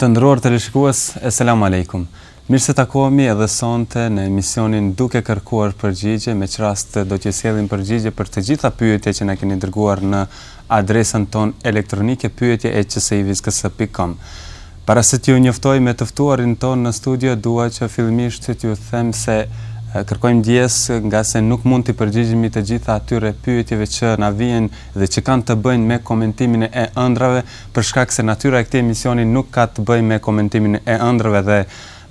Të nderuar teleshikues, Eselamu Alejkum! Mirë se takohemi edhe sonte në emisionin Duke kërkuar përgjigje, me ç'rast do t'ju sjellim përgjigje për të gjitha pyetjet që na keni dërguar në adresën tonë elektronike pyetje@qsivizkës pikë kom. Para se t'ju njoftoj me të ftuarin tonë në studio, dua që fillimisht t'ju them se kërkojmë ndjesë ngase nuk mund t'i përgjigjemi të gjitha atyre pyetjeve që na vijnë dhe që kanë të bëjnë me komentimin e ëndrrave, për shkak se natyra e këtij emisioni nuk ka të bëjë me komentimin e ëndrrëve dhe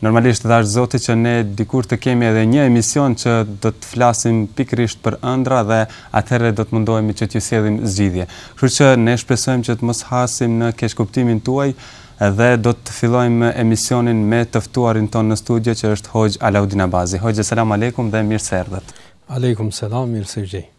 normalisht dhashtë Zoti që ne dikur të kemi edhe një emision që do të flasim pikërisht për ëndrra dhe atëherë do të mundohemi që t'ju sjellim zgjidhje. Kështu që ne shpresojmë që të mos hasim në keqkuptimin tuaj dhe do të fillojmë emisionin me të ftuarin tonë në studio që është Hoxhë Alaudin Abazi. Hoxhë selam alejkum dhe mirë se erdhët. Alejkum selam, mirë se ju.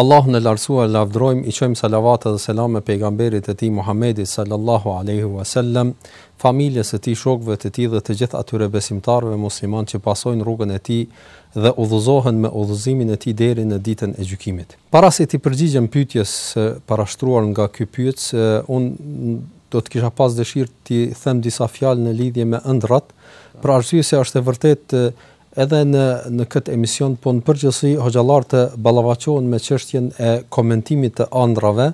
Allahun e Lartësuar e lavdërojmë, i çojmë salavate dhe selame Pejgamberit të Tij Muhammedit sal-lallahu alejhi ue sellem, familjes së tij, shokëve të tij dhe të gjithë atyre besimtarëve muslimanë që pasojnë rrugën e tij dhe udhëzohen me udhëzimin e tij deri në Ditën e Gjykimit. Para se t'i përgjigjem pyetjes së parashtruar nga ky pyetës, unë do të kisha pas dëshirë t'i them disa fjalë në lidhje me ëndrrat, për arsye se është e vërtetë Edhe në në këtë emision, po në përgjithësi hoxhallarët ballafaqohen me çështjen e komentimit të ëndrrave,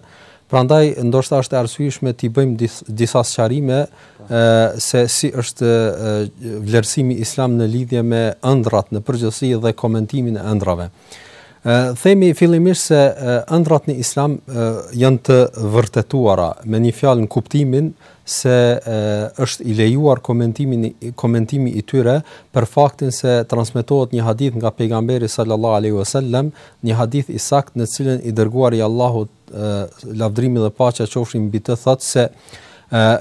prandaj ndoshta është e arsyeshme t'i bëjmë dis, disa sqarime e, se si është e, vlerësimi islam në lidhje me ëndrrat në përgjithësi dhe komentimin e ëndrrave. E, themi fillimisht se ëndrrat në islam e, janë të vërtetuara me një fjalë në kuptimin se është i lejuar komentimi komentimi i tyre për faktin se transmetohet një hadith nga pejgamberi sallallahu alaihi wasallam, një hadith i saktë në të cilin i dërguari i Allahut lavdrimi dhe paqja qofshin mbi të thotë se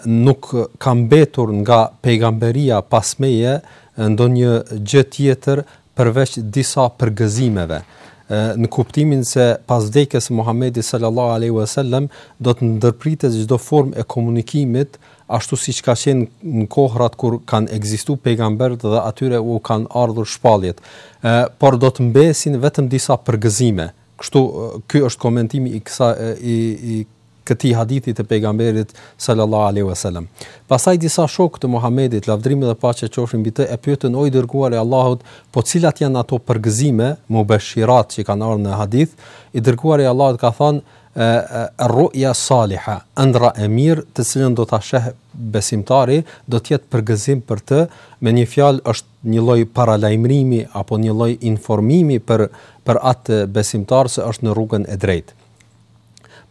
nuk ka mbetur nga pejgamberia pas meje ndonjë gjë tjetër përveç disa përgëzimeve, në kuptimin se pas vdekjes së Muhamedit sallallahu alaihi wasallam do të ndërpritet çdo formë e komunikimit, ashtu siç ka qenë në kohrat kur kanë ekzistuar pejgamberët dhe atyre u kanë ardhur shpalljet. Ë por do të mbesin vetëm disa përgëzime. Kështu ky është komentimi i kësaj i i këtij hadithi të Pejgamberit sallallahu alejhi ve selem. Pastaj disa shokë të Muhamedit, lavdërimi dhe paqja qofshin mbi të, e pyetën o i dërguari i Allahut, po cilat janë ato përgëzime, mubeshirat që kanë ardhur në hadith, i dërguari i Allahut ka thënë Ru'ya saliha, ëndrra e mirë, të cilën do ta sheh besimtari, do të jetë përgëzim për të, me një fjalë është një lloj paralajmërimi apo një lloj informimi për për atë besimtar se është në rrugën e drejtë.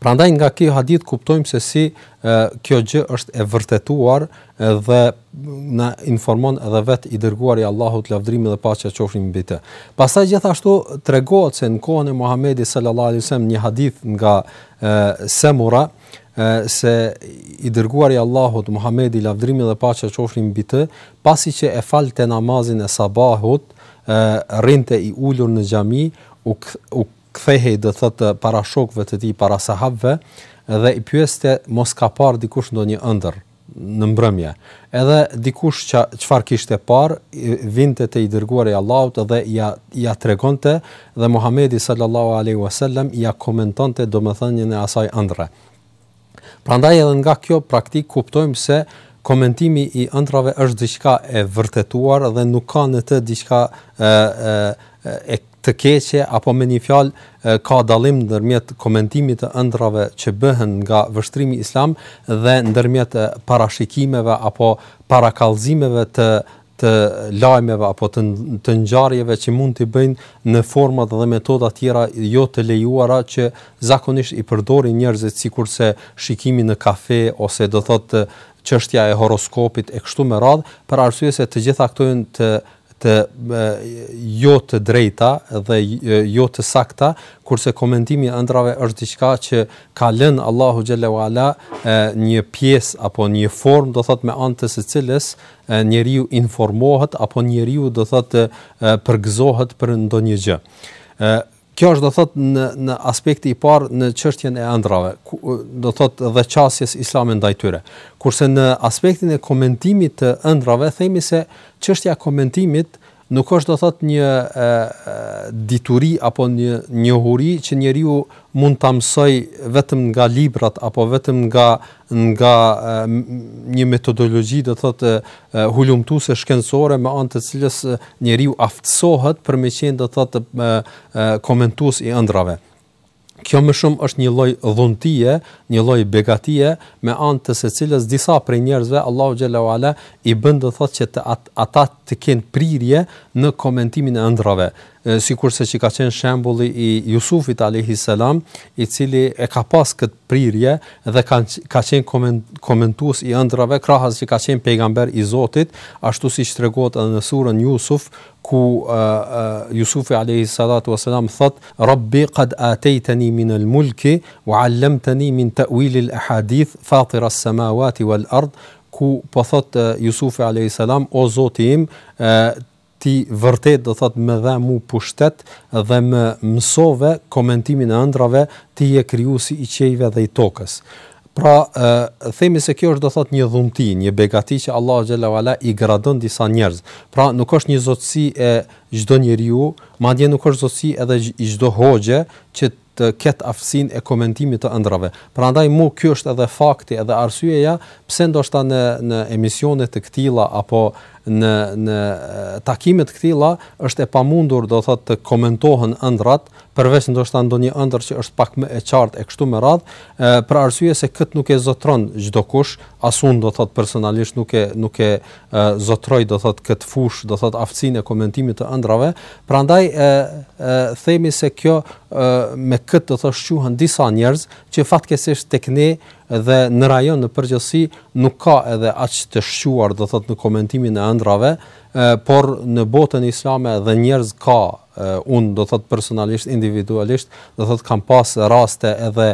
Prandaj nga kjo hadith kuptojmë se si kjo gjë është e vërtetuar dhe na informon edhe vet i dërguari i Allahut lavdrimi dhe paqja qofshin mbi të. Pastaj gjithashtu tregohet se në kohën e Muhamedit sallallahu alaihi wasallam një hadith nga Semura se i dërguari i Allahut Muhamedi lavdrimi dhe paqja qofshin mbi të, pasi që e falte namazin e sabahut, rrinte i ulur në xhami, u kthehej do të thotë para shokëve të tij para sahabëve dhe i pyeste mos ka parë dikush ndonjë ëndërr në mbrëmje. Edhe dikush që çfarë kishte parë, vinte te i dërguari i Allahut dhe ja ja tregonte dhe Muhamedi sallallahu alaihi wasallam ja komentonte domethënien e asaj ëndrre. Prandaj edhe nga kjo praktikë kuptojmë se komentimi i ëndrrave është diçka e vërtetuar dhe nuk ka në të diçka ë e të keqe apo me një fjalë ka dallim ndërmjet komentimit të ëndrrave që bëhen nga vështrimi islam dhe ndërmjet parashikimeve apo parakallëzimeve të të lajmeve apo të të ngjarjeve që mund t'i bëjnë në forma dhe metoda të tjera jo të lejuara që zakonisht i përdorin njerëzit sikurse shikimi në kafe ose do thotë çështja e horoskopit e kështu me radh për arsye se të gjitha këto janë të të jo të drejta dhe jo të sakta, kurse komentimi i ëndrrave është diçka që ka lënë Allahu xhelle ue ala një pjesë apo një formë, do thotë me anë të së cilës njeriu informohet apo njeriu do thotë përgëzohet për ndonjë gjë. Ë kjo është do thotë në në aspekti i parë në çështjen e ëndrrave, do thotë dhe çasjes islame ndaj tyre. Kurse në aspektin e komentimit të ëndrrave themi se çështja e komentimit Nuk është do thotë një dituri apo një njohuri që njeriu mund ta mësoj vetëm nga librat apo vetëm nga nga një metodologji do thotë hulumtuese shkencore me anë të cilës njeriu aftësohet për me qenë do thotë komentues i ëndrrave. Kjo më shumë është një lloj dhuntie, një lloj begatie, me anë të së cilës disa prej njerëzve Allahu xhelle ue ala i bën do thotë që ata të kenë prirje në komentimin e ëndrrave, sikurse që ka qenë shembulli i Jusufit alayhi salam, i cili e ka pas këtë prirje dhe ka ka qenë koment, komentues i ëndrrave krahas që ka qenë pejgamber i Zotit, ashtu siç tregohet edhe në surën Jusuf, ku Jusufi alejhi salatu wa salam thot Rabbi qad ataytani min al mulki wa 'allamtani min ta'wil al ahadith fatir as samawati wal ard ku po thot Jusufi alejhi salam o Zoti im ti vërtet do thot më dhe mu pushtet dhe më mësove komentimin e andrrave ti je krijuesi i qiejve dhe i tokës Pra, themi se kjo është do thotë një dhunti, një begati që Allahu xhel-le ue ala i gradon disa njerëz. Pra, nuk është një zotësi e çdo njeriu, madje nuk është zotësi edhe i çdo hoxhe që të ketë aftësinë e komentimit të ëndrrave. Prandaj mu ky është edhe fakti, edhe arsyeja pse ndoshta në në emisione të këtilla apo në në takime të këtilla është e pamundur do thotë të komentohen ëndrrat, përveç ndoshta ndonjë ëndërr që është pak më e qartë e kështu me radhë, për arsye se kët nuk e zotron çdokush, as unë do thot personalisht nuk e nuk e zotroj do thot kët fushë, do thot aftësinë e komentimit të ëndrrave, prandaj e themi se kjo me kët do thot shquhen disa njerëz që fatkeqësisht tek ne dhe në rajon në përgjithësi nuk ka edhe aq të shquar do thot në komentimin e ëndrrave, por në botën islame dhe njerëz ka Unë do thotë personalisht, individualisht, do thotë kam pas raste edhe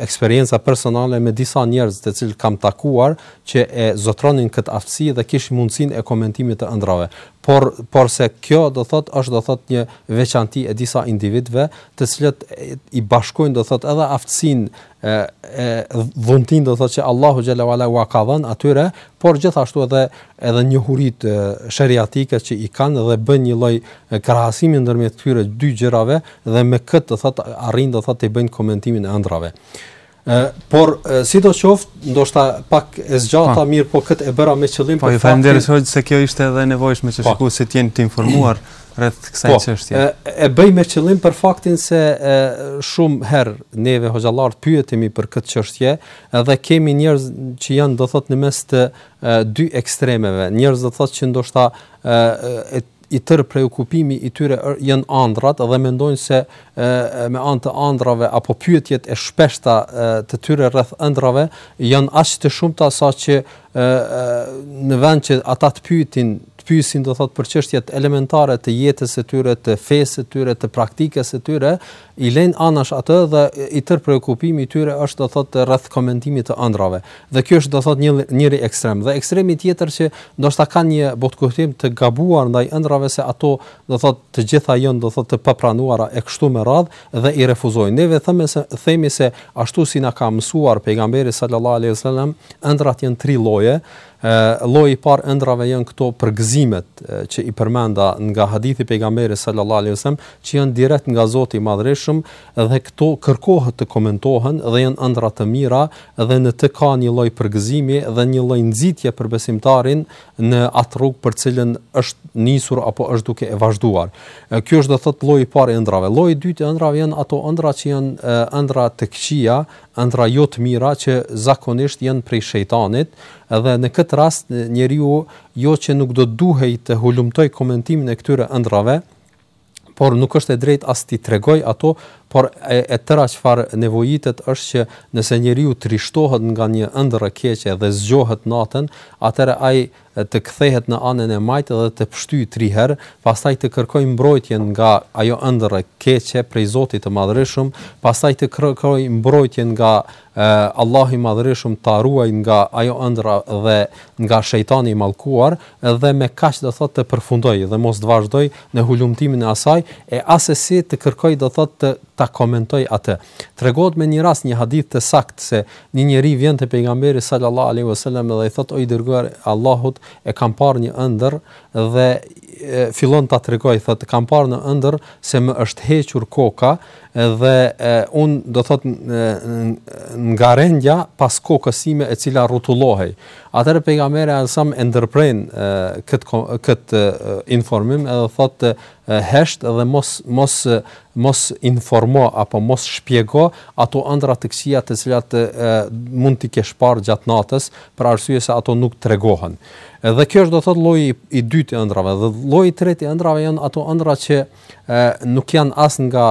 eksperienca personale me disa njerëz të cilët kam takuar që e zotronin këtë aftësi dhe kishin mundësinë e komentimit të ëndrrave. Por porse kjo do thotë është do thotë një veçanti e disa individëve, të cilët i bashkojnë do thotë edhe aftësinë e e dhuntin do thotë që Allahu xhel-le ue ala ua ka dhën atyre, por gjithashtu edhe edhe njohuritë sheriatike që i kanë dhe bëjnë një lloj krahasimi ndërmjet këtyre dy gjërave dhe me këtë do thotë arrijnë do thotë të bëjnë komentimin e ëndrrave. Ë por sidoqoftë, ndoshta pak e zgjata po, mirë, po këtë e bëra me qëllim po, për faktin. Po ju faleminderit hoxhë se kjo ishte edhe e nevojshme që shikuesit të jenë të informuar rreth kësaj po, çështje. Po, e bëj me qëllim për faktin se e, shumë herë neve hoxhallarët pyetemi për këtë çështje, edhe kemi njerëz që janë do thot në mes të e, dy ekstremeve. Njerëz do thot që ndoshta e, e i tërë preokupimi i tyre janë andrat dhe mendojnë se e, me anë të andrave apo pyetjet e shpeshta e, të tyre rreth ëndrrave janë aq të shumta sa që ë në vend që ata të pyetin, të pyesin do thot për çështjet elementare të jetës së tyre, të fesë së tyre, të praktikës së tyre, i lejnë anash atë dhe i tërë preokupimi i tyre është do thot rreth komentimit të ëndrrave. Dhe kjo është do thot një njëri ekstrem dhe ekstremi tjetër që ndoshta kanë një botëkuptim të gabuar ndaj ëndrrave se ato do thot të gjitha janë do thot të papranuara e kështu me radhë, dhe i refuzojnë neve themi se themi se ashtu si na ka mësuar pejgamberi sallallahu alaihi wasallam ëndrrat janë tri lloje lloji i parë ëndrrave janë këto përgëzimet që i përmenda nga hadithi pejgamberi sallallahu alaihi wasallam që janë direkt nga Zoti i Madhërishëm dhe këto kërkohet të komentohen dhe janë ëndrra të mira dhe në të ka një lloj përgëzimi dhe një lloj nxitje për besimtarin në atë rrugë për cilën është nisur apo është duke e vazhduar. Kjo është do thot lloji i parë i ëndrrave. Lloji i dytë i ëndrrave janë ato ëndrra që janë ëndrra të këqija, ëndrra jo të mira që zakonisht janë prej shejtanit, dhe në këtë rast njeriu jo që nuk do duhej të hulumtojë komentimin e këtyre ëndrrave, por nuk është e drejtë as t'i tregojë ato, por e, e tëra çfarë nevojitet është që nëse njeriu trishtohet nga një ëndërr e keqe dhe zgjohet natën, atëherë ai të kthehet në anën e majtë dhe të pështyjë tri herë, pastaj të kërkojë mbrojtjen nga ajo ëndërr e keqe prej Zotit të Madhërishëm, pastaj të kërkojë mbrojtjen nga Allahu i Madhërishëm ta ruajë nga ajo ëndërr dhe nga shejtani i mallkuar dhe me kaq do thotë të përfundojë dhe mos të vazhdojë në hulumtimin e asaj e asesi të kërkojë do thotë të ta komentojë atë. Tregohet me një rast një hadith të saktë se një njeri vjen te pejgamberi sallallahu alaihi wasallam dhe i thotë o i dërguar Allahut e kam parë një ëndërr dhe fillon ta tregojë thotë kam parë në ëndërr se më është hequr koka Dhe un do thot ngarendja pas kokës sime e cila rrotullohej. Atëherë pejgamberi alsam e ndërpren kët kët informim edhe thot hesht dhe mos mos mos informo apo mos shpjego ato ëndrra të këqija të cilat mund t'i kesh parë gjatë natës për arsye se ato nuk tregohen. Edhe kjo është do thot lloji i dytë i ëndrrave dhe lloji i tretë i ëndrrave janë ato ëndrra që ë nuk janë as nga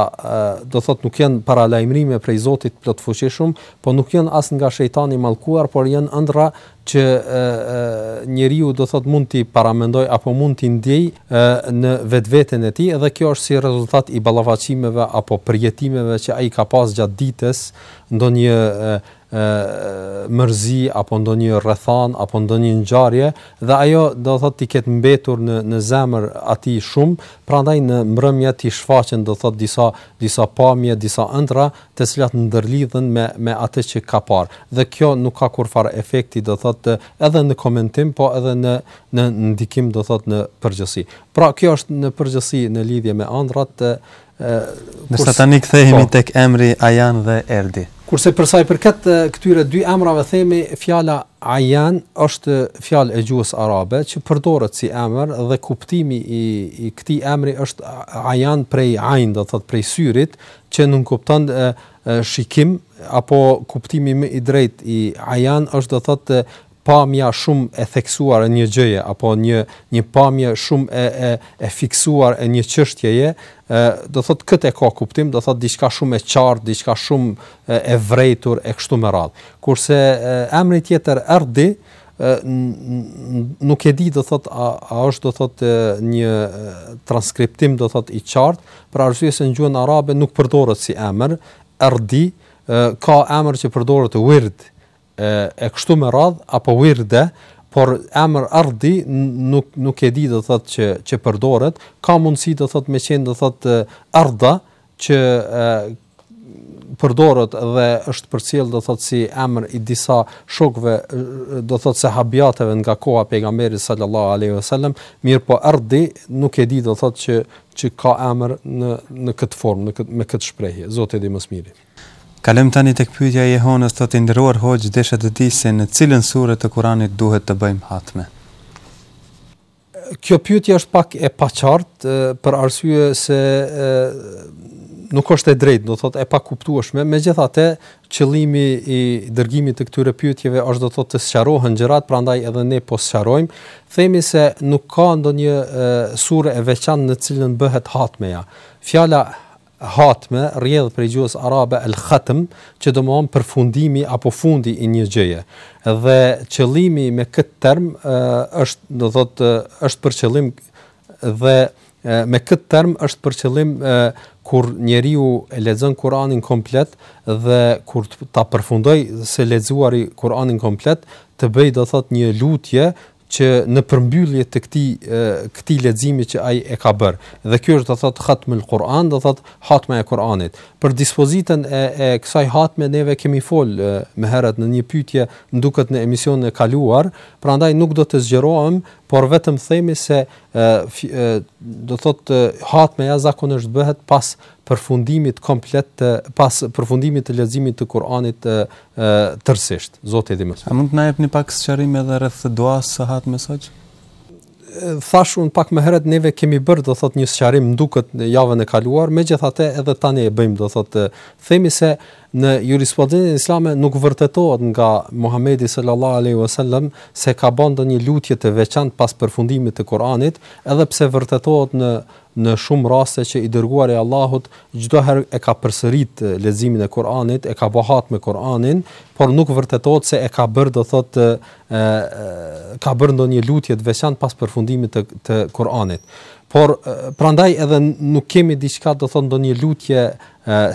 do thot nuk janë paralajmërime prej Zotit plotfuqishëm, po nuk janë as nga shejtani i mallkuar, por janë ëndrra që ë njeriu do thot mund t'i paramendojë apo mund t'i ndjejë ë në vetveten e tij dhe kjo është si rezultat i ballafaqimeve apo përjetimeve që ai ka pas gjatë ditës, ndonjë mërzi apo ndonjë rrethanë apo ndonjë ngjarje dhe ajo do të thotë t'i ketë mbetur në në zemër atij shumë, prandaj në mbrëmje t'i shfaqen do të thotë disa disa pamje, disa ëndrra, të cilat ndërlidhen me me atë që ka parë. Dhe kjo nuk ka kurrfarë efekti do të thotë edhe në komentim, po edhe në në ndikim do të thotë në përgjithësi. Pra kjo është në përgjithësi në lidhje me ëndrrat Nëse tani kthehemi po. tek emri Ajan dhe Erdi. Kurse për sa i përket këtyre dy emrave themi fjala Ajan është fjalë e gjuhës arabe që përdoret si emër dhe kuptimi i i këtij emri është Ajan prej Ain do thot prej syrit që nënkupton shikim apo kuptimi më i drejtë i Ajan është do thot pamja shumë e theksuar e një gjëje apo një një pamje shumë e e e fiksuar e një çështjeje, ë do thotë këtë e ka kuptim, do thotë diçka shumë e qartë, diçka shumë e, e vrejtur e kështu me radhë. Kurse e, emri tjetër Erdi nuk e di do thot a, a është do thot një transkriptim do thot i qartë, për arsye se në gjuhën arabe nuk përdoret si emër, Erdi, ka emër që përdoret Wird, e e kështu me radhë apo wirde por emër Erdi nuk nuk e di do thotë që që përdoret ka mundësi do thotë me qenë do thotë Erda që e, përdoret dhe është përcjell do thotë si emër i disa shokëve do thotë sahabiateve nga koha e pejgamberit sallallahu alaihi wasallam mirëpo Erdi nuk e di do thotë që që ka emër në në këtë formë në këtë me këtë shprehje zoti e di më së miri Kalojmë tani tek pyetja e Jehonës, thotë i nderuar hoxhë desha të di se në cilën sure të Kuranit duhet të bëjmë hatme. Kjo pyetje është pak e paqartë për arsye se nuk është e drejtë, do thotë e pakuptueshme. Megjithatë, qëllimi i dërgimit të këtyre pyetjeve është do thotë të sqarohen gjërat, prandaj edhe ne po sqarojmë. Themi se nuk ka ndonjë sure e veçantë në cilën bëhet hatmeja. Fjala Hatme rrjedh prej gjuhës arabe al-khatm, që domethënë përfundimi apo fundi i një gjëje. Dhe qëllimi me këtë term është, do të thotë, është për qëllim dhe me këtë term është për qëllim kur njeriu e lexon Kur'anin komplet dhe kur ta përfundojë së lexuari Kur'anin komplet, të bëj do thotë një lutje që në përmbyllje të këtij këtij leximi që ai e ka bër. Dhe ky është do thot Khatmul Kur'an, do thot hatme e Kur'anit. Për dispozitën e e kësaj hatme neve kemi fol më herët në një pyetje, m'duket në emisionin e kaluar, prandaj nuk do të zgjerohem, por vetëm themi se e, e do thot hatmeja zakonisht bëhet pas përfundimit komplet të pas përfundimit të leximit të Kur'anit tërësisht. Zoti e di më së A mund të na jepni pak sqarim edhe rreth duas së hatmes thot? Thashë unë pak më herët neve kemi bërë do thot një sqarim m'duket në javën e kaluar, megjithatë edhe tani e bëjmë do thot themi se në jurisprudencën islame nuk vërtetohet nga Muhamedi sallallahu alaihi wasallam se ka bën ndonjë lutje të veçantë pas përfundimit të Kuranit, edhe pse vërtetohet në Në shumë raste që i Dërguari i Allahut çdo herë e ka përsërit leximin e Kur'anit, e ka bë hatme Kur'anin, por nuk vërtetohet se e ka bërë, do thotë, ka bërë ndonjë lutje të veçantë pas përfundimit të të Kur'anit. Por prandaj edhe nuk kemi diçka, do thotë, ndonjë lutje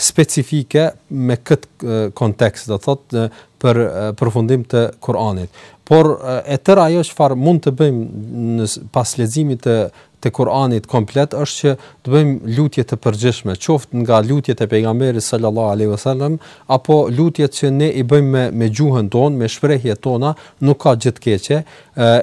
specifike me këtë kontekst, do thotë, për përfundim të Kur'anit. Por e tëra ajo çfarë mund të bëjmë pas leximit të të Kur'anit komplet është që të bëjmë lutje të përgjithshme, qoftë nga lutjet e pejgamberit sallallahu alaihi wasallam apo lutjet që ne i bëjmë me me gjuhën tonë, me shprehjet tona, nuk ka gjë të keqe.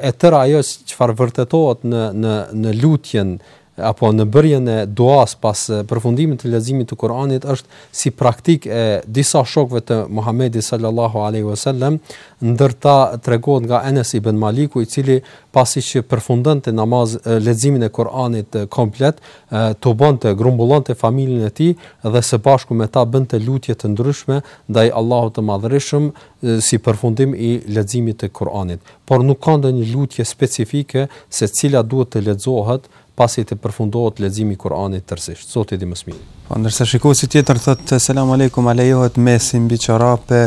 E tëra ajo çfarë vërtetohet në në në lutjen apo në bërjen e duas pas përfundimit të leximit të Kur'anit është si praktikë e disa shokëve të Muhamedit sallallahu alaihi wasallam, ndër ta tregohet nga Enes ibn Maliku i cili pasi që përfundonte namaz leximin e Kur'anit komplet, tubonte, grumbullonte familjen e tij dhe së bashku me ta bënte lutje të ndryshme ndaj Allahut të Madhërishëm si përfundim i leximit të Kur'anit. Por nuk ka ndonjë lutje specifike se cila duhet të lexohet pasi të përfundohet leximi i Kur'anit tërësisht. Zoti e di më së miri. Po, ndërsa shikuesi tjetër thotë, Selam Alejkum, a lejohet mes'hi mbi çorape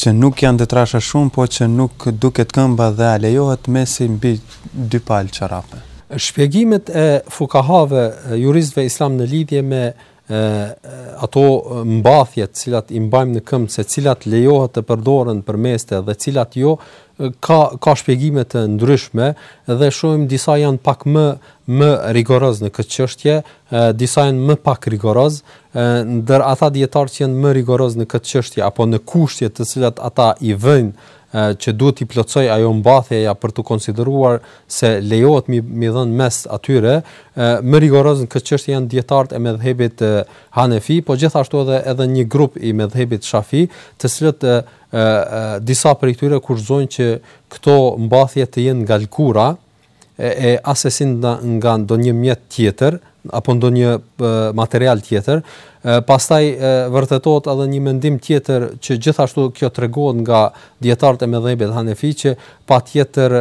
që nuk janë të trasha shumë, po që nuk duket këmba dhe a lejohet mes'hi mbi dy palë çorape? Shpjegimet e fukahave, juristëve islamë në lidhje me ato mbathje të cilat i mbajmë në këmbë se cilat lejohet të përdoren për mes'h dhe cilat jo ka ka shpjegime të ndryshme dhe shohim disa janë pak më më rigorozë në këtë çështje, disa janë më pak rigorozë, ndër ata dijetarë që janë më rigorozë në këtë çështje apo në kushtet të cilat ata i vëjnë që duhet t'i plotësojë ajo mbathja për t'u konsideruar se lejohet me i me i dhënë mes'h atyre, më rigorozë në këtë çështje janë dijetarët e medhhebit Hanefi po gjithashtu edhe edhe një grup i medhhebit Shafi të cilët e, e, disa prej tyre kushtëzojnë që këto mbathje të jenë nga lëkura e assesi nga ndonjë mjet tjetër apo ndonjë material tjetër, pastaj vërtetohet edhe një mendim tjetër që gjithashtu kjo tregohet nga dijetarët e medhhebit Hanefi që patjetër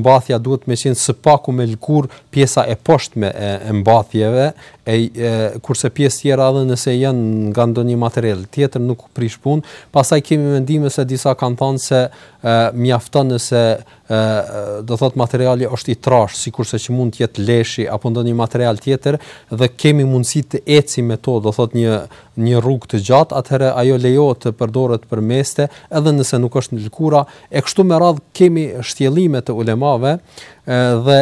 mbathja duhet me qenë së paku me lëkurë pjesa e poshtme e, e mbathjeve, e, e kurse pjesët tjera edhe nëse janë nga ndonjë material tjetër nuk prish punë. Pastaj kemi mendime se disa kanë thënë se mjafton nëse ë do thot materiali është i trashë sikurse që mund të jetë leshi apo ndonjë material tjetër dhe kemi mundësi të ecim me to do thot një një rrugë të gjatë atëherë ajo lejohet të përdoret për meste edhe nëse nuk është nga lëkura e kështu me radh kemi shtjellime të ulemave dhe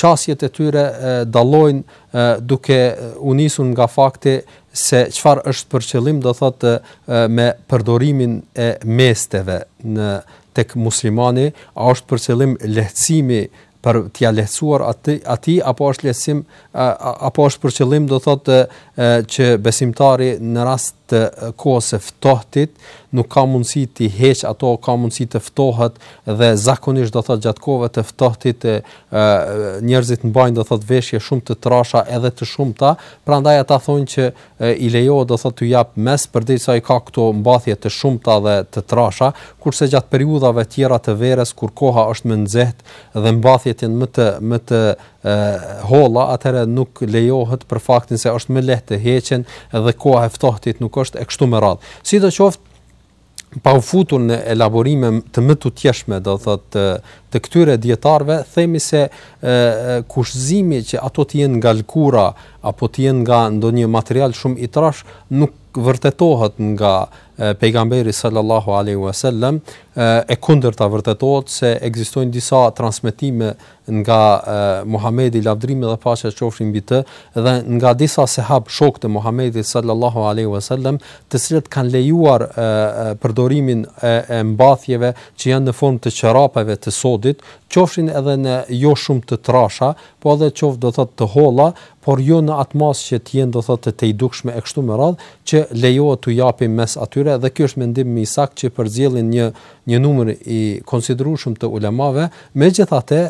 qasjet e tyre dallojnë duke u nisur nga fakti se çfarë është për qëllim do thotë me përdorimin e mesteve në tek muslimani, a është për qëllim lehtësimi për t'ia lehtësuar atij atij apo është lehtësim apo është për qëllim do thotë që besimtari në rast të kohës së ftohtit nuk ka mundësi t'i heq ato ka mundësi të ftohet dhe zakonisht do thotë gjatë kohëve të ftohtit njerëzit mbajnë do thotë veshje shumë të trasha edhe të shumta prandaj ata thonë që i lejohet do thotë t'u jap mes'h përderisa ai ka këto mbathje të shumta dhe të trasha, kurse gjatë periudhave tjera të verës kur koha është më nxehtë dhe mbathjet janë më të më të e, holla, atëherë nuk lejohet për faktin se është më lehtë të heqen dhe koha e ftohtit nuk është e kështu me radhë. Sidoqoftë, pa u futur në elaborime të mëtutjeshme, do të thotë të, të këtyre dijetarëve, themi se e, kushtëzimi që ato të jenë nga lëkura apo të jenë nga ndonjë material shumë i trash nuk vërtetohet nga pejgamberi sallallahu alaihi wasallam e kundërta vërtetohet se ekzistojnë disa transmetime nga Muhamedi lavdrimi dhe paqja qofshin mbi të dhe nga disa sehab shokë të Muhamedit sallallahu alaihi wasallam, të cilët kanë lejuar e, e, përdorimin e, e mbathjeve që janë në formë të çorapeve të sodit, qofshin edhe në jo shumë të trasha, po edhe qoftë do thotë të holla, por jo në atë masë që të jenë do thotë të tejdukshme e kështu me radhë, që lejohet t'u japim mes'h atyre dhe ky është mendim më i saktë që përzgjedhin një një numër i konsiderueshëm të ulemave, megjithatë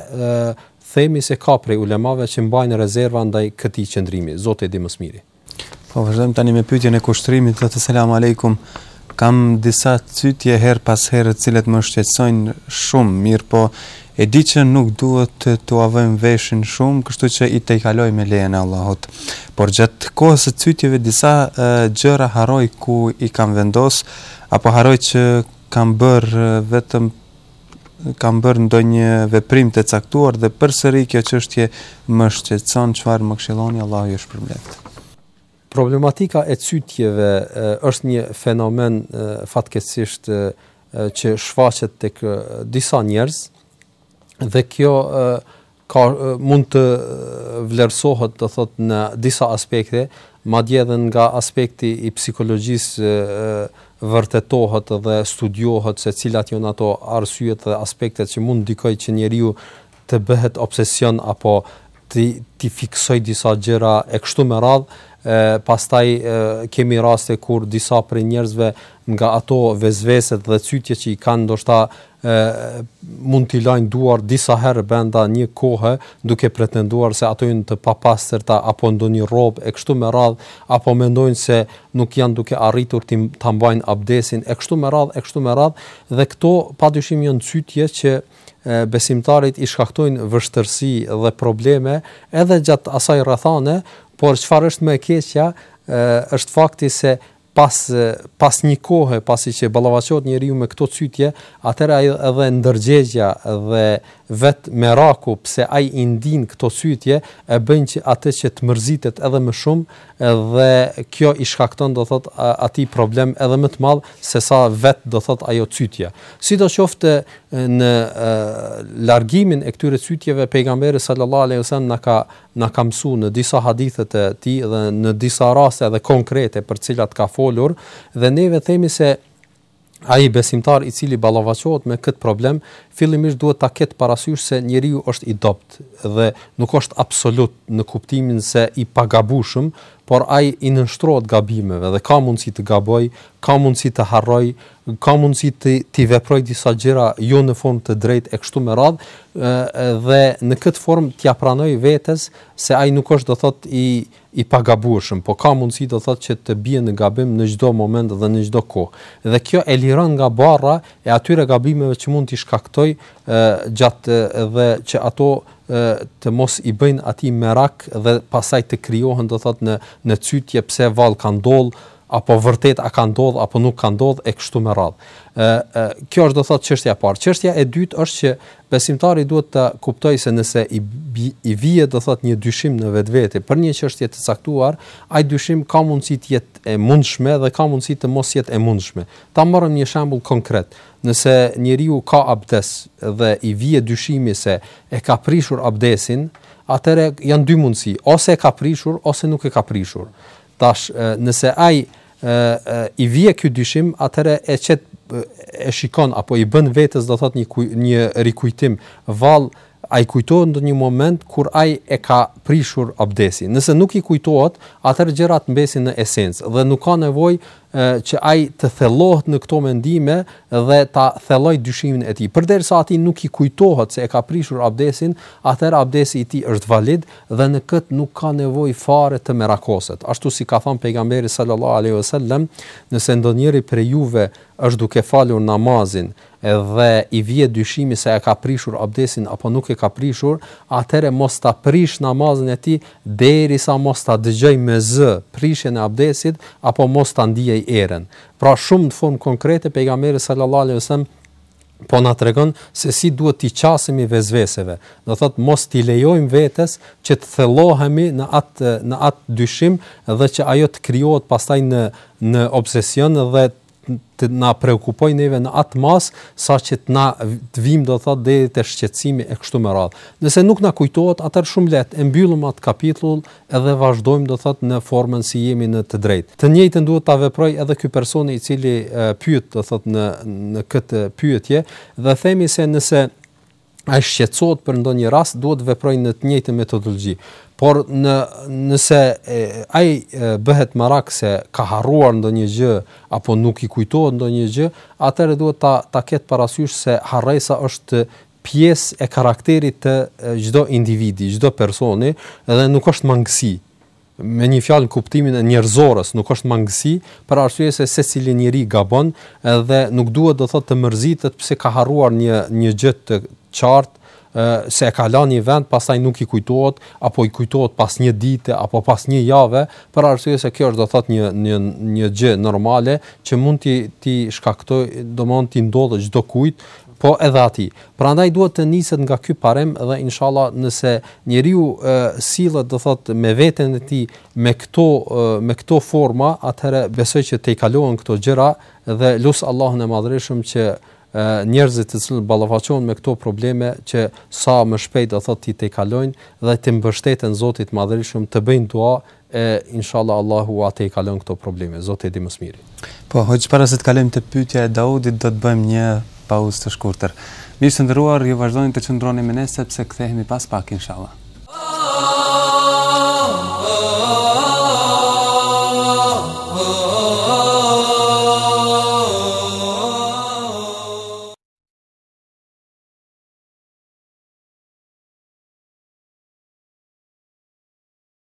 themi se ka prej ulemave që mbajnë rezerva ndaj këtij qëndrimi, Zoti e di më së miri. Po vazhdojmë tani me pyetjen e Kushtrimit, thotë selam aleikum. Kam disa cytje herë pas herë të cilat më shqetësojnë shumë, mirëpo e di që nuk duhet të t'ua vëmë veshin shumë, kështu që i tejkaloj me lejen e Allahut. Por gjatë kohës së cytjeve disa e, gjëra harroj ku i kam vendos apo harroj që kam bërë vetëm kam bërë ndonjë veprim të caktuar dhe përsëri kjo çështje më shqetëson çfarë më këshilloni Allahu ju shpërbleftë. Problematika e cytjeve është një fenomen fatkeqësisht që shfaqet tek disa njerëz dhe kjo ka mund të vlerësohet do thot në disa aspekte, madje edhe nga aspekti i psikologjisë vërtetohet dhe studiohet se cilat janë ato arsyet dhe aspektet që mund të ndikoj që njeriu të bëhet obsesion apo t'i t'i fiksoj disa gjëra e kështu me radh e pastaj e, kemi raste kur disa prej njerëzve nga ato vesveset dhe cytjet që i kanë ndoshta e mund t'i lajnë duar disa herë brenda një kohe duke pretenduar se ato janë të papastërta apo ndonjë rrobë e kështu me radh apo mendojnë se nuk janë duke arritur të ta mbajnë abdesin e kështu me radh e kështu me radh dhe këto padyshim janë cytje që besimtarit i shkaktojnë vështërsi dhe probleme edhe gjatë asaj rrethane, por çfarë është më e keqja, është fakti se Pas pas një kohe, pasi që ballafaqohet njeriu me këto cytje, atëherë ai edhe ndërgjegja dhe vet meraku pse ai i ndin këto cytje e bëjnë atë që të mërzitet edhe më shumë, edhe kjo i shkakton do thot atij problem edhe më të madh se sa vet do thot ajo cytja. Sidoqoftë në largimin e këtyre cytjeve pejgamberi sallallahu alejhi ve selem na ka na ka mësu në disa hadithe të tij dhe në disa raste edhe konkrete për të cilat ka folur dhe neve themi se ai besimtar i cili ballafaqohet me këtë problem fillimisht duhet ta ketë parasysh se njeriu është i dobët dhe nuk është absolut në kuptimin se i pagabushëm por ai i nënshtrohet gabimeve dhe ka mundësi të gabojë ka mundësi të harrojë ka mundësi të t'i veprojë disa gjëra jo në formë të drejtë e kështu me radhë, ë dhe në këtë formë t'ia pranoj vetes se ai nuk është do thot i i pagabushëm, po ka mundësi do thot që të bie në gabim në çdo moment dhe në çdo kohë. Dhe kjo e liron nga barra e atyre gabimeve që mund t'i shkaktoj ë gjatë dhe që ato ë të mos i bëjnë atij merak dhe pastaj të krijohen do thot në në cytje pse vallë ka ndodh apo vërtet a ka ndodh apo nuk ka ndodh e kështu me radhë. Ë ë kjo është do thotë çështja e parë. Çështja e dytë është që besimtari duhet të kuptojë se nëse i i vije do thotë një dyshim në vetvete për një çështje të caktuar, ai dyshim ka mundësi të jetë e mundshme dhe ka mundësi të mos jetë e mundshme. Ta marrim një shembull konkret. Nëse njeriu ka abdes dhe i vije dyshimi se e ka prishur abdesin, atëherë janë dy mundësi, ose e ka prishur ose nuk e ka prishur. Tash nëse atij i vjen ky dyshim, atëherë e qet e shikon apo i bën vetes do thot një një rikujtim, vallë a i kujtohet ndonjë moment kur ai e ka prishur abdesin. Nëse nuk i kujtohet, atëherë gjërat mbesin në esencë dhe nuk ka nevojë që ai të thellohet në këto mendime dhe ta thellojë dyshimin e tij. Përderisa atij nuk i kujtohet se e ka prishur abdesin, atëherë abdesi i tij është valid, Dhe në këtë nuk ka nevojë fare të merakoset. Ashtu siç ka thënë Pejgamberi sallallahu alejhi ve sellem, Nëse ndonjëri prej juve është duke falur namazin dhe i vjen dyshimi se e ka prishur abdesin apo nuk e ka prishur, atëherë mos ta prishë namazin e tij derisa mos ta dëgjojë me zë prishjen e abdesit apo mos ta ndiejë erën. Pra shumë në formë konkrete Pejgamberi sallallahu alejhi ve sellem po na tregon se si duhet t'i qasemi vesveseve, do thotë mos t'i lejojmë vetes që të thellohemi në atë në atë dyshim dhe që ajo të krijohet pastaj në në obsesion dhe të na preokupojë neve në atë masë sa që të na të vijmë do thotë deri te shqetësimi e kështu me radhë. Nëse nuk na kujtohet, atëherë shumë lehtë e mbyllim atë kapitull edhe vazhdojmë do thot në formën si jemi në të drejtë. Të njëjtën duhet ta veprojë edhe ky person i cili pyet do thot në në këtë pyetje dhe themi se nëse ai shqetësohet për ndonjë rast duhet të veprojë në të njëjtën metodologji. Por në nëse ai bëhet marak se ka harruar ndonjë gjë apo nuk i kujtohet ndonjë gjë, atëherë duhet ta ta ketë parasysh se harresa është pjesë e karakterit të çdo individi, çdo personi dhe nuk është mangësi. Me një fjalë në kuptimin e njerëzores, nuk është mangësi, për arsye se secili njeri gabon dhe nuk duhet do thotë të mërzitet pse ka harruar një një gjë të qartë se e ka lënë një vend, pastaj nuk i kujtohet apo i kujtohet pas një dite apo pas një jave, për arsye se kjo është do thotë një një një gjë normale që mund t'i t'i shkaktojë, domethënë t'i ndodhë çdokujt, Po edhe atij. Prandaj duhet të niset nga ky parim dhe inshallah nëse njeriu sillet do thot me veten e tij me këto me këto forma atëherë besoj që tejkalohen këto gjëra dhe lus Allahun e madhërishëm që njerëzit të cilët ballafaqohen me këto probleme që sa më shpejt do thot t'i tejkalojnë dhe t'i mbështeten Zotit të madhërishëm të bëjnë dua E inshallah Allahu ua tejkalon këto probleme, Zoti e di më së miri. Po hoxhë para se të kalojmë te pyetja e Daudit do të bëjmë një pauzë të shkurtër. Miq të nderuar, ju vazhdoni të qëndroni me ne sepse kthehemi pas pak inshallah.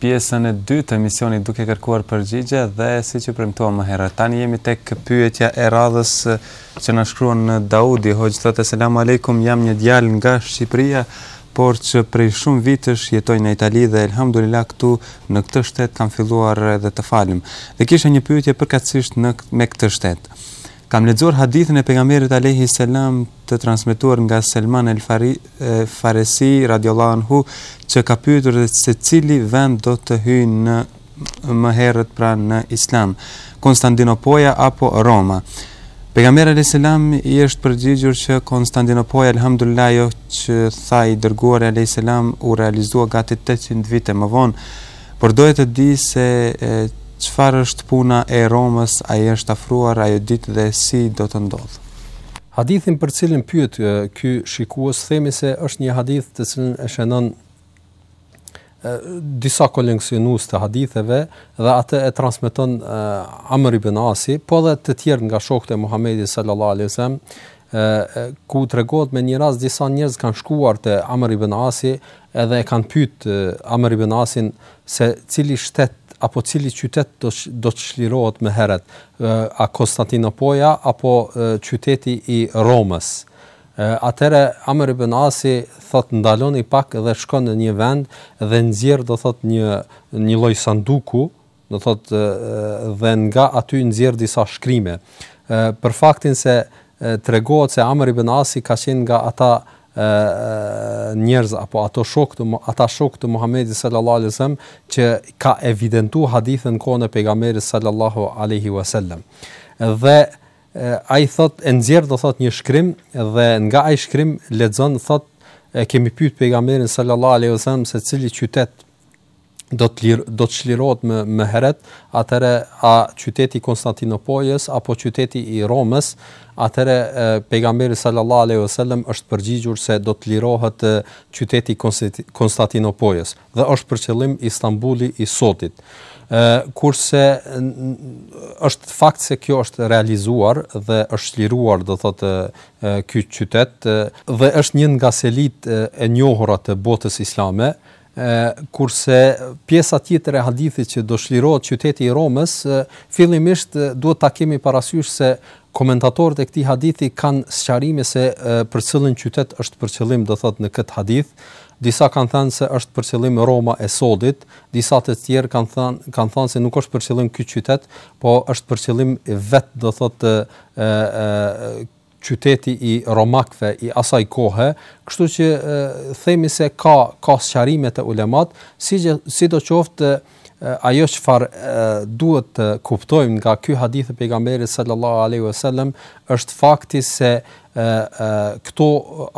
pjesën e dytë të emisionit duke kërkuar përgjigje dhe siç ju premtuam më herët tani jemi tek pyetja e radhës që na shkruan Daudi. Hoxhë, thotë selam alejkum jam një djalë nga Shqipëria por që prej shumë vitesh jetoj në Itali dhe elhamdulillah këtu në këtë shtet kam filluar edhe të falem dhe kisha një pyetje përkatësisht me këtë shtet Kam lexuar hadithin e Pejgamberit alejhi selam të transmetuar nga Selman el Faresi radiallahu anhu që ka pyetur se cili vend do të hyjë më herët pra në Islam, Konstantinopoja apo Roma. Pejgamberi alayhis salam i është përgjigjur që Konstantinopoja alhamdulillah ajo që tha i dërguari alayhis salam u realizua gati 800 vite më vonë. Por doja të di se çfarë është puna e Romës, a i është afruar ajo ditë dhe si do të ndodhë. Hadithin për cilin pyet ky shikues themi se është një hadith të cilin e shënojnë disa koleksionues të haditheve dhe atë e transmeton Amr ibn Asi, po edhe të tjerë nga shokët e Muhamedit sallallahu alaihi wasallam, ku tregohet me një rast disa njerëz kanë shkuar te Amr ibn Asi edhe e kanë pyet Amr ibn Asin se cili shtet apo cili qytet do do të çlirohet më herët a Konstantinopoja apo qyteti i Romës atëherë Amr ibn Asi thot ndaloni pak dhe shkon në një vend dhe nxjerr do thot një një lloj sanduku do të thotë dhe nga aty nxjerr disa shkrime për faktin se tregohet se Amr ibn Asi ka qenë nga ata njerëz apo ato shokë të ata shokë të Muhamedit sallallahu alaihi wasallam që ka evidentuar hadithe në kohën e pejgamberit sallallahu alaihi wasallam. Dhe ai thot e nxjerr do thot një shkrim dhe nga ai shkrim lexon thot e kemi pyet pejgamberin sallallahu alaihi wasallam se cili qytet do të lirë, do të çlirohet më më herët, atëherë a qyteti i Konstantinopojës apo qyteti i Romës, atëherë pejgamberi sallallahu alaihi wasallam është përgjigjur se do të lirohet qyteti i Konstantinopojës dhe është për qëllim Istanbuli i sotit. Ë kurse është fakt se kjo është realizuar dhe është çliruar do thotë ky qytet dhe është një nga selitë e njohura të botës islame, kurse pjesa tjetër e hadithit që do çlirohet qyteti i Romës, fillimisht duhet ta kemi parasysh se komentatorët e këtij hadithi kanë sqarime se për cilin qytet është për qëllim do thot në këtë hadith. Disa kanë thënë se është për qëllim Roma e sodit, disa të tjerë kanë thënë kanë thënë se nuk është për qëllim ky qytet, po është për qëllim vet do thot ë qyteti i romakëve i asaj kohe, kështu që themi se ka ka sqarime te ulematë, si sidoqoftë ajo çfarë duhet të kuptojmë nga ky hadith i pejgamberit sallallahu alaihi wasallam është fakti se e, e, këto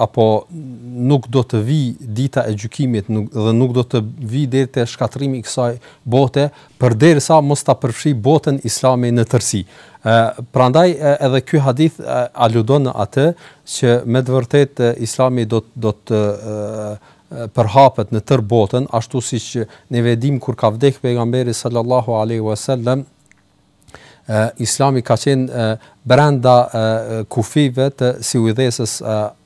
apo nuk do të vi dita e gjykimit nuk, dhe nuk do të vi deri te shkatërrimi i kësaj bote, përderisa mos ta përfshijë botën Islami në tërësi. Ë prandaj edhe ky hadith aludon në atë që me të vërtetë Islami do të do të përhapet në tërë botën, ashtu siç neve dimë kur ka vdekur pejgamberi sallallahu alaihi wasallam Islami ka qenë brenda kufijve të siujdhesës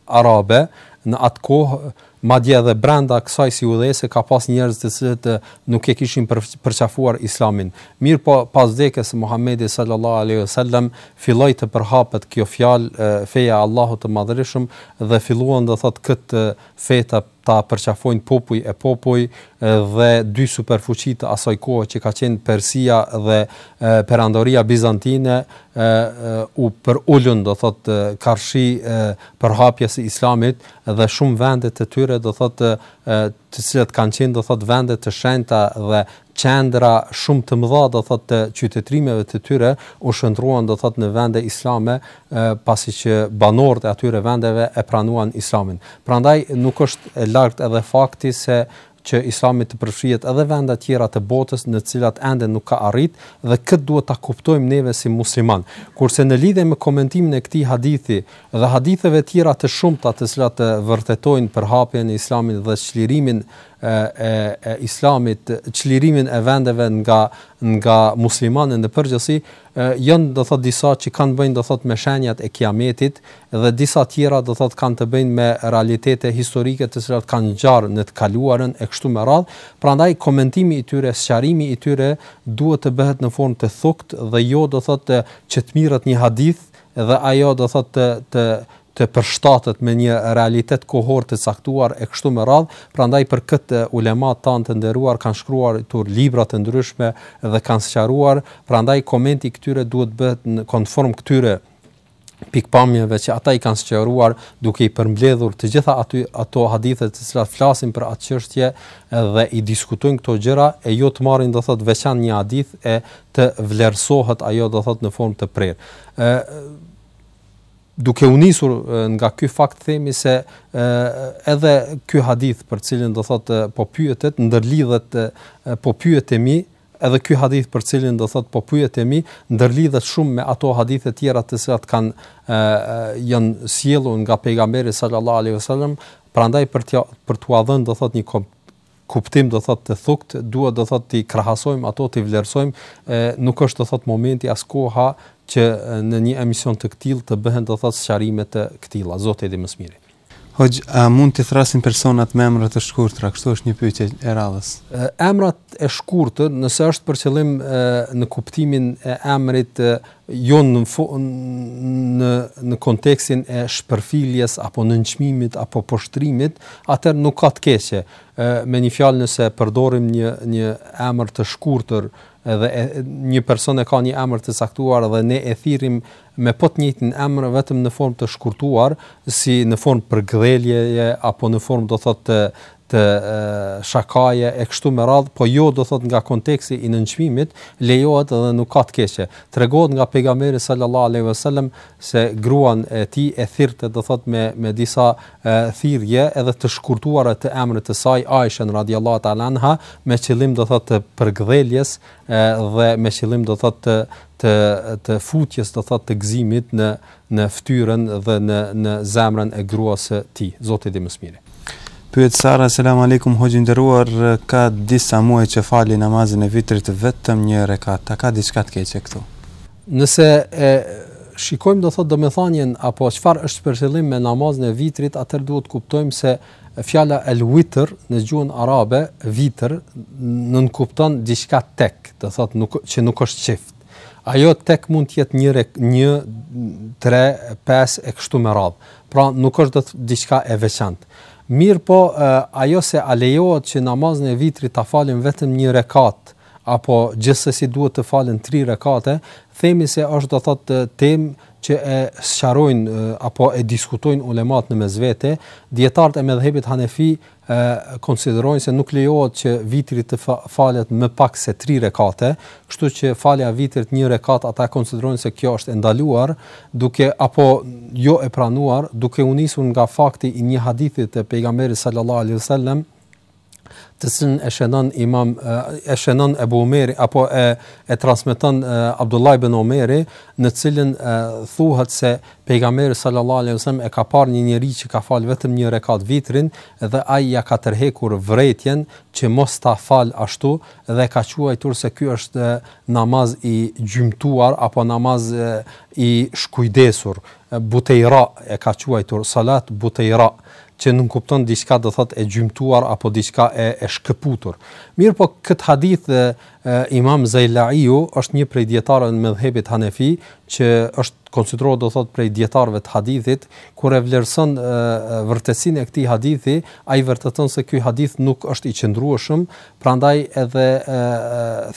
arabe në atë kohë, madje edhe brenda kësaj siujdhese ka pas njerëz të cilët nuk e kishin për, përqafuar Islamin. Mirëpo pas vdekjes së Muhamedit sallallahu alaihi wasallam filloi të përhapet kjo fjalë feja e Allahut të Madhërishëm dhe filluan do thotë këtë fe ta ta përqafojnë popuj e popuj dhe dy superfuqitë e asaj kohe që ka qenë Persia dhe Perandoria Bizantine u përulën do thotë karshi përhapjes së Islamit dhe shumë vende të tyre do thotë të cilat kanë qenë do thotë vende të shenjta dhe Qendra shumë të mëdha do thotë të qytetërimeve të tyre u shndërruan do thotë në vende islame pasi që banorët e atyre vendeve e pranuan islamin. Prandaj nuk është e largët edhe fakti se që Islami të përfshijë edhe vende të tjera të botës në të cilat ende nuk ka arrit dhe kët duhet ta kuptojmë neve si muslimanë. Kurse në lidhje me komentimin e këtij hadithi dhe haditheve të tjera të shumta të cilat vërtetojnë përhapjen e Islamit dhe çlirimin e Islamit, çlirimin e vendeve nga nga muslimanë në përgjithësi, janë do thotë disa që kanë të bëjnë do thotë me shenjat e Kiametit dhe disa tjera do thotë kanë të bëjnë me realitete historike të cilat kanë ngjarë në të kaluarën e kështu me radhë, prandaj komentimi i tyre, sqarimi i tyre duhet të bëhet në formë të thukët dhe jo do thotë që të mirret një hadith dhe ai do thotë të të të përshtatet me një realitet kohor të caktuar e kështu me radhë, prandaj për këtë ulematë tanë të nderuar kanë shkruar tur libra të ndryshme dhe kanë sqaruar, prandaj komenti i këtyre duhet të bëhet në konform këtyre pikëpamjeve që ata i kanë sqaruar duke i përmbledhur të gjitha aty ato hadithe të cilat flasin për atë çështje dhe i diskutojnë këto gjëra e jo të marrin do thotë veçan një hadith e të vlerësohet ajo do thot në formë të prerë. Duke u nisur nga ky fakt themi se ë edhe ky hadith për cilin do thot po pyetet ndërlidhet po pyetemi edhe ky hadith për cilin do thot po pyetemi ndërlidhet shumë me ato hadithe të tjera të cilat kanë ë janë sjellur nga pejgamberi sallallahu alaihi wasallam prandaj për të për t'ua dhënë do thot një kuptim do thot të thukt dua do thot ti krahasojm ato ti vlerësojm e nuk është do thot momenti as koha që në një emision të këtill të bëhen do thot sqarime të këtilla zoti di më së miri Hoxh, a mund të thirren personat me emra të shkurtra? Kështu është një pyetje e radhës. Emrat e shkurtër, nëse është për qëllim në kuptimin e emrit jo në në kontekstin e shpërfiljes apo nënçmimit apo poshtrimit, atëherë nuk ka të keqe. Me një fjalë nëse e përdorim një një emër të shkurtër edhe një person e ka një emër të caktuar dhe ne e thirrim me po të njëjtin emër vetëm në formë të shkurtuar, si në formë përkëdheljeje apo në formë do thotë të shakaje e kështu me radh, po jo do thot nga konteksti i nënçmimit, lejohet dhe nuk ka të keqe. Tregohet nga pejgamberi sallallahu alaihi wasallam se gruan e tij e thirrte do thot me me disa thirrje edhe të shkurtuara të emrit të saj Aisha radhiyallahu ta'ala anha me qëllim do thot të përgdheljes dhe me qëllim do thot të të të futjes do thot të gëzimit në në ftyrën dhe në në zemrën e gruas së tij zoti di më së miri. Pyet Sara selam alejkum hoxhë i nderuar ka disa muaj që fal namazin e vitrit vetëm një rekat a ka diçka të keqe këtu? Nëse e shikojmë do thotë domethënien apo çfarë është për qëllim me namazin e vitrit atëherë duhet të kuptojmë se fjala el witr në gjuhën arabe vitr nënkupton diçka tek do thotë nuk që nuk është çift Ajo tek mund të jetë një një 3 5 e kështu me radh. Pra nuk është do thotë diçka e veçantë. Mirëpo ajo se a lejohet që namazin e vitrit ta falim vetëm një rekat apo gjithsesi duhet të falen 3 rekate, themi se është do thotë temë që e sqarojnë apo e diskutojnë ulematë në mes vete, dietarët e medhhebit hanefi e konsiderojnë se nuk lejohet që vitri të falet më pak se 3 rekate, kështu që falja e vitrit një rekat ata e konsiderojnë se kjo është e ndaluar, duke apo jo e pranuar, duke u nisur nga fakti i një hadithi të pejgamberit sallallahu alaihi wasallam, të cilin e shënon Imam e shënon Abu Umeri apo e e transmeton Abdullah ibn Umeri, në cilën thuhet se Pejgamberi sallallahu alejhi wasallam e ka parë një njeri që ka fal vetëm një rekat vitrin dhe ai ja ka tërhequr vërejtjen që mos ta fal ashtu dhe e ka quajtur se ky është namaz i gjymtuar apo namaz i shkujdesur butejra e ka quajtur salat butejra që nënkupton diçka do thotë e gjymtuar apo diçka e e shkëputur. Mirëpo këtë hadith Imam Zejlaiu është një prej dijetarëve të medhhebit Hanefi, që është konsiderohet do thotë prej dijetarëve të hadithit, kur e vlerëson vërtetësinë e këtij hadithi, ai vërteton se ky hadith nuk është i qëndrueshëm, prandaj edhe e,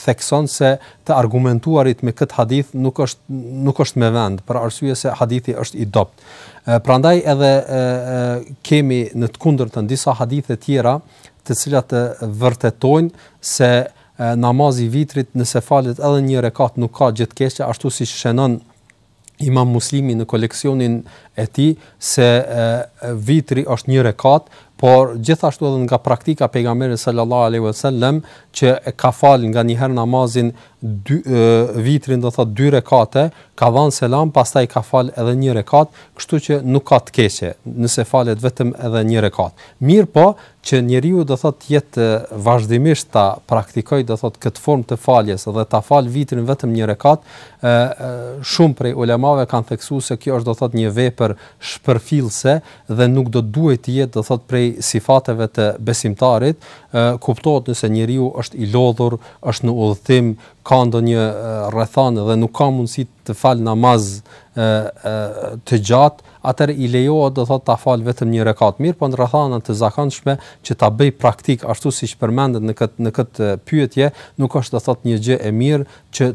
thekson se të argumentuarit me këtë hadith nuk është nuk është me vend, për arsye se hadithi është i dobët. Prandaj edhe e, e, kemi në të kundërtën disa hadithe tjera, të cilat e vërtetojnë se namazi i vitrit nëse falet edhe një rekat nuk ka gjë të keqe ashtu siç shënon Imam Muslimi në koleksionin e tij se e, vitri është një rekat, por gjithashtu edhe nga praktika e pejgamberit sallallahu alaihi wasallam që e ka fal nganjëherë namazin dy e, vitrin do thotë dy rekate, ka dhënë selam, pastaj ka fal edhe një rekat, kështu që nuk ka të keqe, nëse falet vetëm edhe një rekat. Mirëpo, që njeriu do thotë të jetë vazhdimisht ta praktikojë do thotë këtë formë të faljes dhe ta fal vitrin vetëm një rekat, ë shumë prej ulemave kanë theksuar se kjo është do thotë një vepër shpërfillëse dhe nuk do të duhej të jetë do thotë prej sifateve të besimtarit, kuptohet nëse njeriu është i lodhur, është në udhëtim, ka ndonjë rrethanë dhe nuk ka mundësi të fal namaz të gjatë, atëherë i lejohet do thotë ta fal vetëm një rekat, mirëpo në rrethana të zakonshme që ta bëjë praktikë ashtu siç përmendet në këtë në këtë pyetje, nuk është do thotë një gjë e mirë që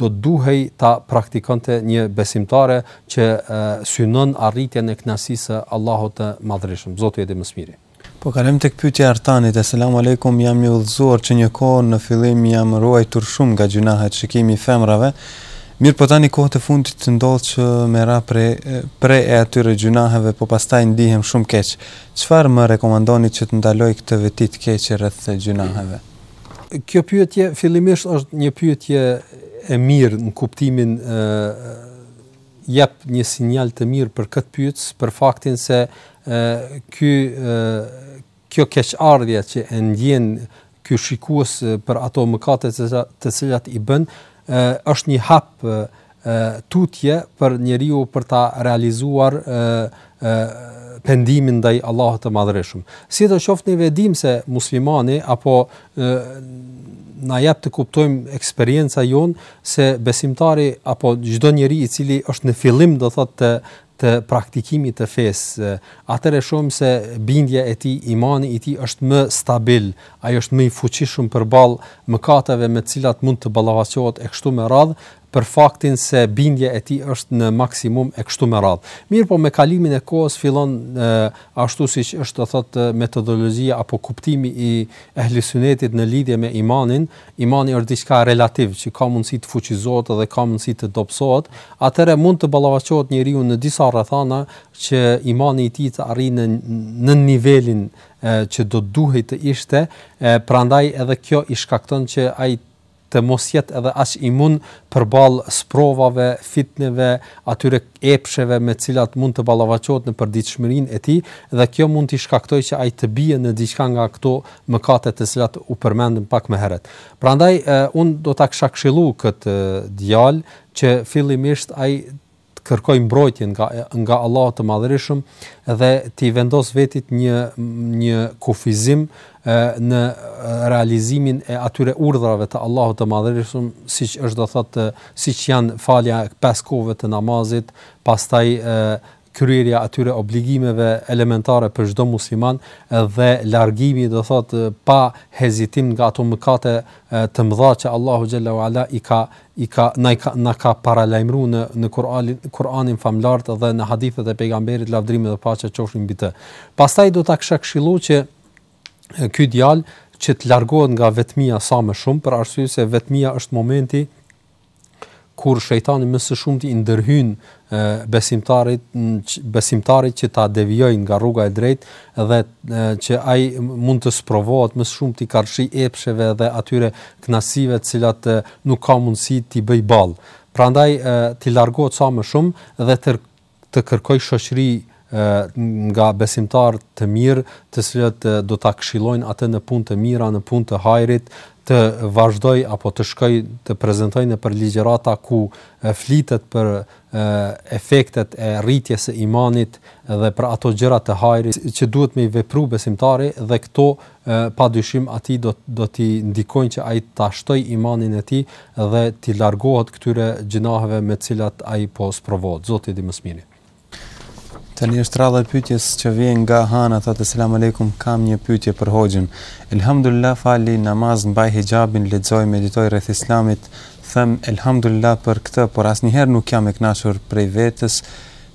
do të duhej ta praktikonte një besimtar e që synon arritjen e kënaqësisë së Allahut të Madhërishëm. Zoti e di më së miri. Po kalojmë tek pyetja e Artanit. Esselamu alejkum, jam i udhëzuar që një kohë në fillim jam ruajtur shumë nga gjynahet shikimi i femrave. Mirëpo tani kohët e fundit të ndodh që me ra pre pre e atyre gjynaheve, po pastaj ndihem shumë keq. Çfarë më rekomandoni që të ndaloj këtë veti të keqe rreth gjynaheve? Kjo pyetje fillimisht është një pyetje e mirë në kuptimin ë jep një sinjal të mirë për këtë pyetës për faktin se ë ky ë kjo keqardhja që e ndjen ky shikues për ato mëkate të cilat i bën ë është një hap tutje për njeriu për ta realizuar pendimin ndaj Allahut të Madhërishëm. Sidoqoftë ne e dim se muslimani apo na jap të kuptojmë eksperienca jonë se besimtari apo çdo njeri i cili është në fillim do thotë të të praktikimit të fesë, atëherë shohim se bindja e tij, imani i tij është më stabil, ai është më i fuqishëm përballë mëkateve me të cilat mund të ballafaqohet e kështu me radhë, për faktin se bindja e tij është në maksimum e kështu me radhë. Mirëpo me kalimin e kohës fillon e, ashtu siç është do thotë metodologjia apo kuptimi i ehli synetit në lidhje me imanin, imani është diçka relativ që ka mundësi të fuqizohet dhe ka mundësi të dobësohet, atëherë mund të ballafaqohet njeriu në disa rrethana që imani i tij të arrijë nën nivelin e, që do të duhej të ishte, e, prandaj edhe kjo i shkakton që ai të mos jetë edhe aq imun përballë sprovave, fitneve, atyre epsheve me të cilat mund të ballafaqohet në përditshmërinë e tij dhe kjo mund t'i shkaktojë që ai të bie në diçka nga këto mëkate të cilat u përmendëm pak më herët. Prandaj unë do ta kisha këshillu këtë djalë që fillimisht ai të kërkojë mbrojtje nga nga Allahut të Madhërishëm dhe t'i vendos vetit një një kufizim në realizimin e atyre urdhrave të Allahut të Madhërishëm, siç është do thotë, siç janë falja e pesë kohëve të namazit, pastaj kryerja atyre obligimeve elementare për çdo musliman dhe largimi do thotë pa hezitim nga ato mëkate të mëdha që Allahu xhelle ue ala i ka i ka na ka na ka paralajmëruar në në Kur'anin Kur'anin famëlartë dhe në hadithet e pejgamberit lavdrimi dhe paqja qofshin mbi të. Pastaj do ta kisha këshillu që ky djalë që të largohet nga vetmia sa më shumë për arsye se vetmia është momenti kur shejtani më së shumti i ndërhyn besimtarit besimtarit që ta devijojë nga rruga e drejtë dhe që ai mund të sprovohet më së shumti karshi epsheve dhe atyre kënaqësive të cilat nuk ka mundësi t'i bëjë ballë. Prandaj t'i largohet sa më shumë dhe të të kërkojë shoqëri nga besimtarë të mirë, të cilët do ta këshillojnë atë në punë të mira, në punë të hajrit, të vazhdojë apo të shkojë të prezentojë nëpër ligjërata ku flitet për efektet e rritjes së imanit dhe për ato gjëra të hajrit që duhet me i vepru besimtari dhe këto pa dyshim ato do do t'i ndikojnë që ai ta shtojë imanin e tij dhe t'i largohet këtyre gjynaheve me të cilat ai po sprovohet. Zoti e di më së miri. Tani është radha e pyetjes që vjen nga Hana, thotë selam aleikum, kam një pyetje për hoxhën. Elhamdulillah fali namaz, mbaj hijabin, lexoj, meditoj rreth Islamit, them elhamdulillah për këtë, por asnjëherë nuk jam e kënaqur prej vetes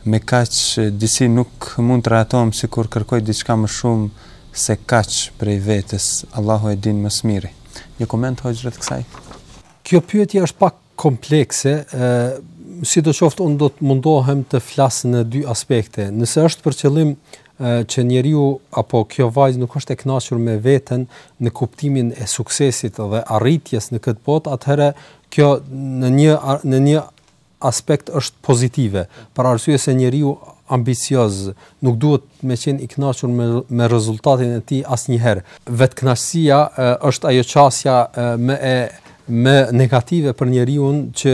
me kaq disi nuk mund të rahatohem sikur kërkoj diçka më shumë se kaq prej vetes Allahu e din më së miri. Një koment hoxhë rreth kësaj? Kjo pyetje është pak komplekse, ë sidoqoftë unë do të mundohem të flas në dy aspekte. Nëse është për qëllim që njeriu apo kjo vajzë nuk është e kënaqur me veten në kuptimin e suksesit dhe arritjes në këtë botë, atëherë kjo në një në një aspekt është pozitive, për arsye se njeriu ambicioz nuk duhet me qenë i kënaqur me me rezultatin e tij asnjëherë. Vetëkënaqësia është ajo qasja më e më negative për njeriun që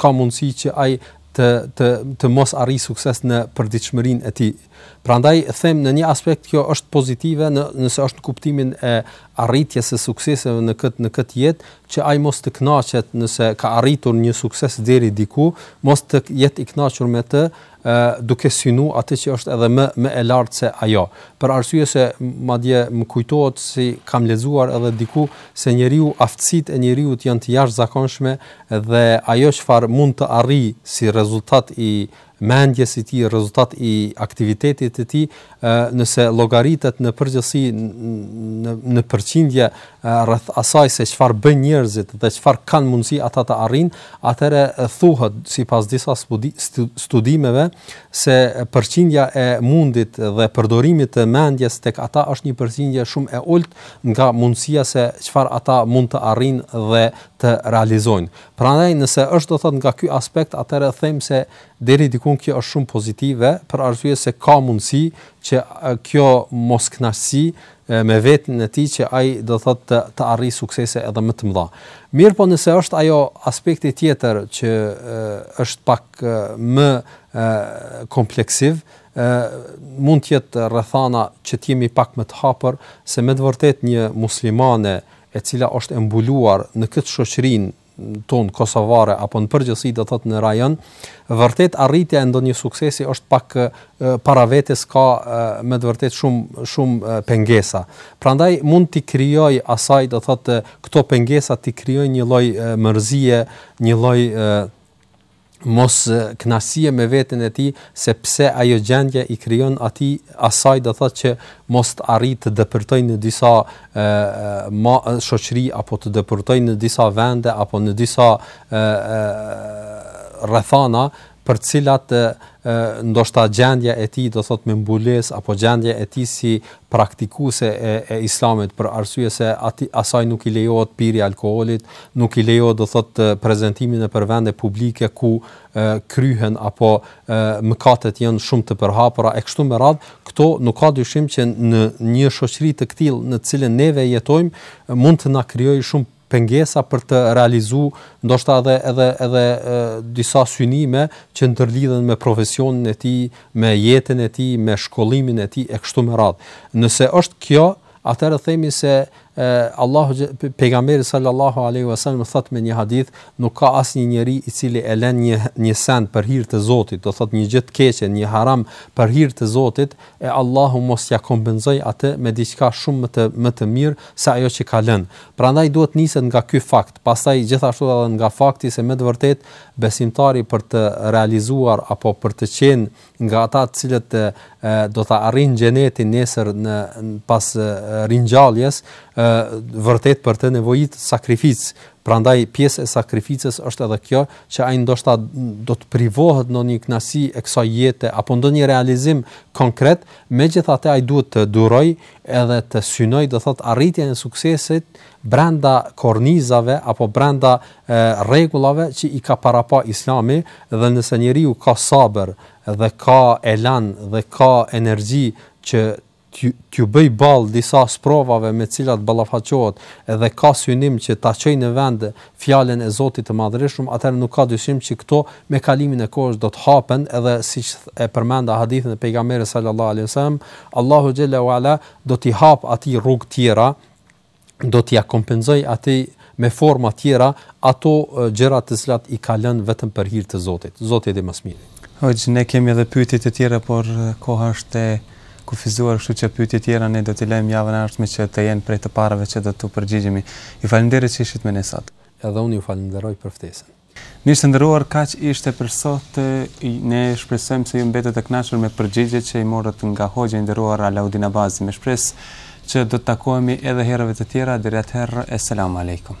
ka mundësi që ai të të të mos arrijë sukses në përditshmërinë e tij. Prandaj them në një aspekt kjo është pozitive në nëse është në kuptimin e arritjes së sukseseve në këtë në këtë jetë që ai mos të kënaqet nëse ka arritur një sukses deri diku, mos të jetë i kënaqur me të, ë duke synu atë që është edhe më më e lartë se ajo. Për arsye se madje më kujtohet si kam lexuar edhe diku se njeriu aftësitë e njeriut janë të jashtëzakonshme dhe ajo çfarë mund të arrijë si rezultat i mendjes i tij, rezultat i aktivitetit të tij, nëse llogaritet në përgjithësi në në përqindje rreth asaj se çfarë bëjnë njerëzit dhe çfarë kanë mundësi ata të arrijnë, atëherë thuhet sipas disa studimeve se përqindja e mundit dhe përdorimit të mendjes tek ata është një përqindje shumë e ulët nga mundësia se çfarë ata mund të arrijnë dhe të realizojnë. Prandaj nëse është do thotë nga ky aspekt atëherë them se deri dikun kjo është shumë pozitive për arsye se ka mundësi që kjo moskënaqësi me veten e tij që ai do thotë të, të arrijë suksese edhe më të mëdha. Mirpo nëse është ajo aspekti tjetër që është pak më kompleksiv, mund të jetë rrethana që të jemi pak më të hapur se me të vërtetë një muslimane e cila është e mbuluar në këtë shoqërinë tonë kosovare apo në përgjithësi do thotë në rajon, vërtet arritja e ndonjë suksesi është pak para vetes ka me të vërtetë shumë shumë pengesa. Prandaj mund t'i krijojë asaj do thotë këto pengesa t'i krijojnë një lloj mërzie, një lloj moskënaqësie me veten e tij sepse ajo gjendje i krijon atij asaj do thotë që mos të arrijë të depërtojë në disa shoqëri apo të depërtojë në disa vende apo në disa rrethana për të cilat e ndoshta gjendja e tij do të thotë me mbulesë apo gjendja e tij si praktikuese e e Islamit për arsye se atij asaj nuk i lejohet pirja e alkoolit, nuk i lejohet do të thotë prezantimi nëpër vende publike ku e kryhen apo e mëkatet janë shumë të përhapura e kështu me radhë, këto nuk ka dyshim që në një shoqëri të këtillë në të cilën neve jetojmë mund të na krijojë shumë pengesa për të realizu ndoshta edhe edhe edhe disa synime që ndërlidhen me profesionin e tij, me jetën e tij, me shkollimin e tij e kështu me radhë. Nëse është kjo, atëherë themi se e, pejgamberi sallallahu alaihi wasallam thot me një hadith, nuk ka asnjë njeri i cili e lën një një send për hir të Zotit, do thot një gjë të keqe, një haram për hir të Zotit, e Allahu mos ia kompenzoj atë me diçka shumë më të më të mirë se ajo që ka lënë. Prandaj duhet niset nga ky fakt, pastaj gjithashtu edhe nga fakti se me të vërtetë besimtari për të realizuar apo për të qenë nga ata të cilët do ta arrijnë xhenetin nesër në pas ringjalljes, vërtet për të nevojit sakrificë. Prandaj pjesë e sakrificës është edhe kjo që ai ndoshta do të privohet ndonjë kënaqësi e kësaj jete apo ndonjë realizim konkret, megjithatë ai duhet të durojë edhe të synojë do thotë arritjen e suksesit brenda kornizave apo brenda rregullave që i ka parapa Islami dhe nëse njeriu ka sabër dhe ka elan dhe ka energji që t'ju bëjë ballë disa sprovave me të cilat ballafaqohet dhe ka synim që ta çojë në vend Fjalën e Zotit të Madhërishëm, atëherë nuk ka dyshim që këto me kalimin e kohës do të hapen edhe siç e përmenda hadithin e Pejgamberit sallallahu alejhi ve sellem, Allahu xhelle ue ala do t'i hap atij rrugë tjera, do t'ia kompenzojë atij me forma tjera ato gjëra të cilat i ka lënë vetëm për hir të Zotit. Zoti i di më së miri. Hoxhë, ne kemi edhe pyetje të tjera, por koha është e kufizuar kështu që pyetjet tjera ne do t'i lëjmë javën e ardhshme që të jenë prej të parave që do t'u përgjigjemi. Ju faleminderit që ishit me ne sot. Edhe unë ju falënderoj për ftesën. Miq të nderuar kaq ishte për sot ne shpresojmë se ju mbetët të kënaqur me përgjigjet që i morët nga hoxha i nderuar Alaudin Abazi me shpresë që do të takohemi edhe herëve të tjera deri atëherë es selamu alejkum.